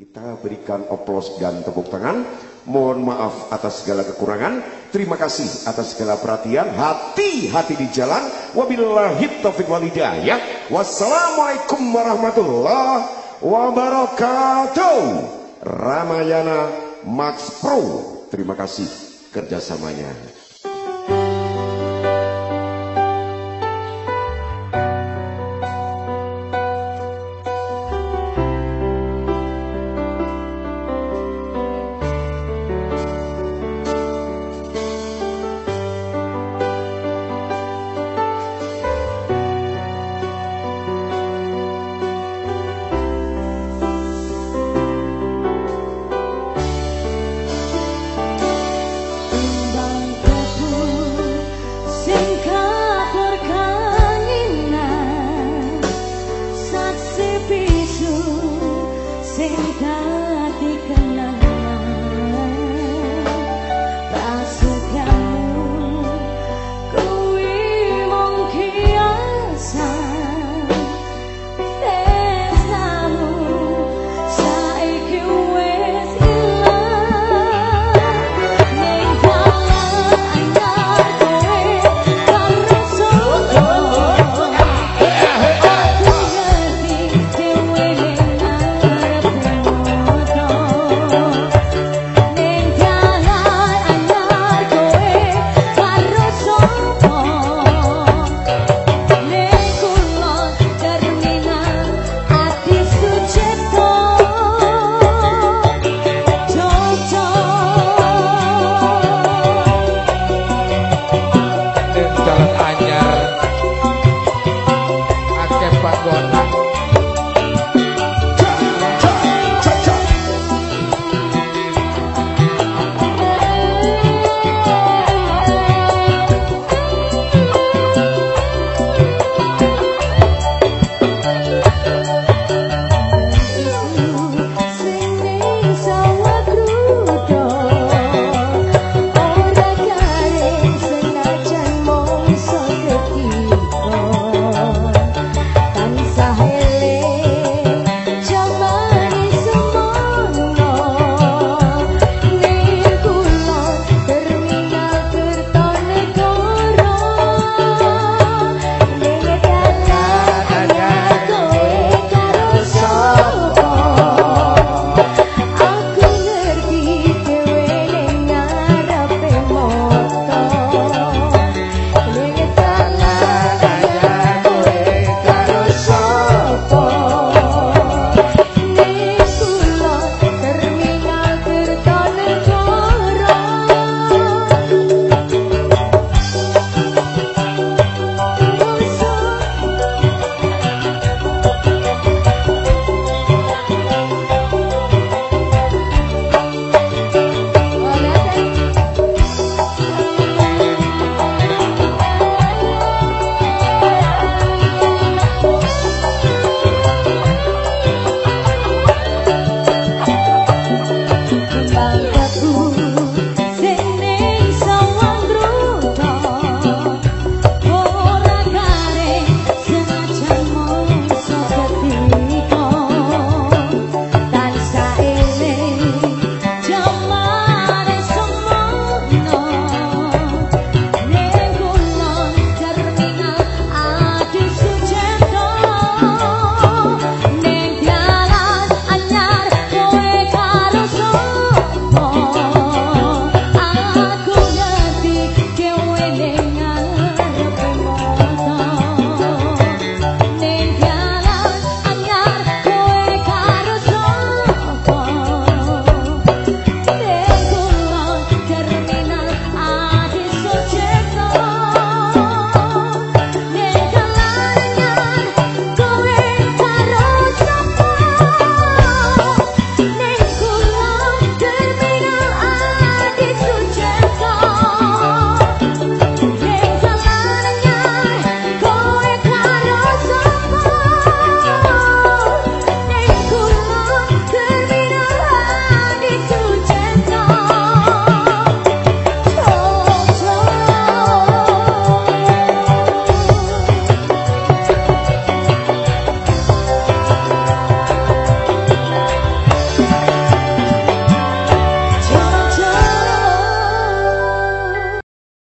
Kita berikan oplos dan tepuk tangan. Mohon maaf atas segala kekurangan. Terima kasih atas segala perhatian. Hati-hati di jalan. Wabillahi taufiq walidayah. Wassalamualaikum warahmatullahi wabarakatuh. Ramayana Max Pro. Terima kasih kerjasamanya.